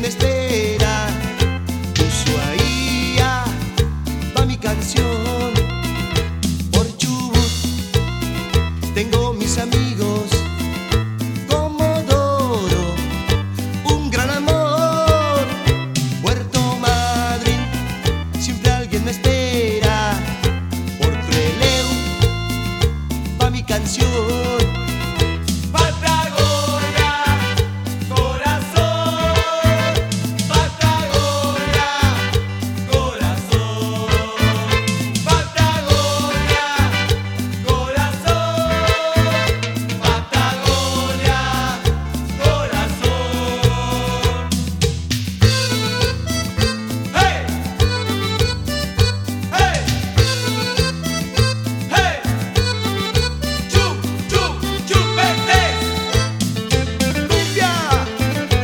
me espera. Ushuaia va mi canción. Por Chubut tengo mis amigos. Comodoro, un gran amor. Puerto Madryn, siempre alguien me espera. Por Trelew va mi canción.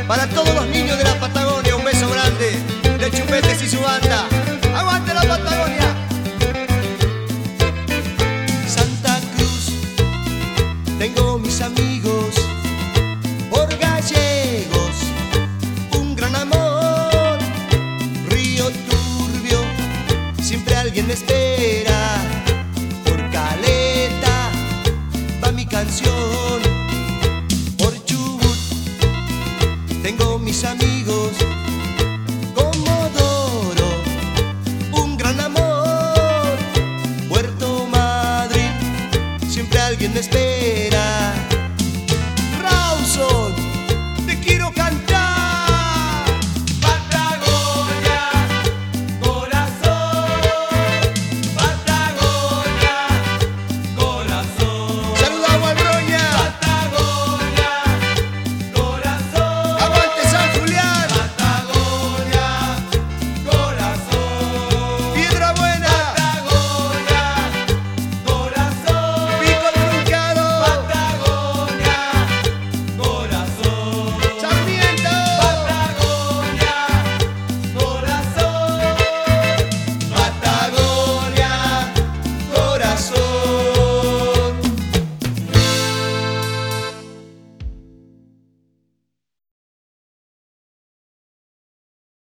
Para todos los niños de la Patagonia, un beso grande de Chupetes y su banda. ¡Aguante la Patagonia! Santa Cruz, tengo mis amigos por gallegos, un gran amor. Río turbio, siempre alguien me espera. mis amigos. Comodoro, un gran amor. Puerto Madrid, siempre alguien me espera.